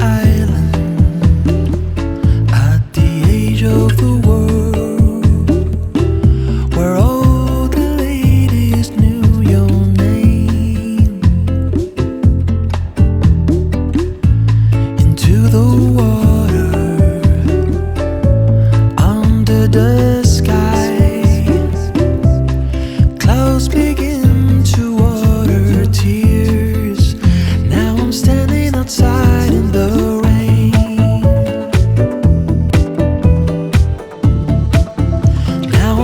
island at the age of the world.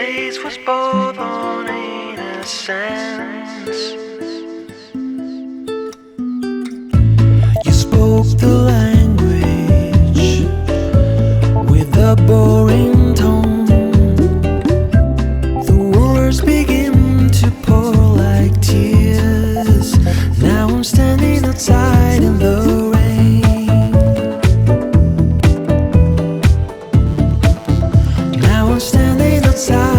Taste was both on innocence. You spoke the language with a boring tone. The begin to pour like tears. Now I'm standing outside in the rain. Now I'm standing outside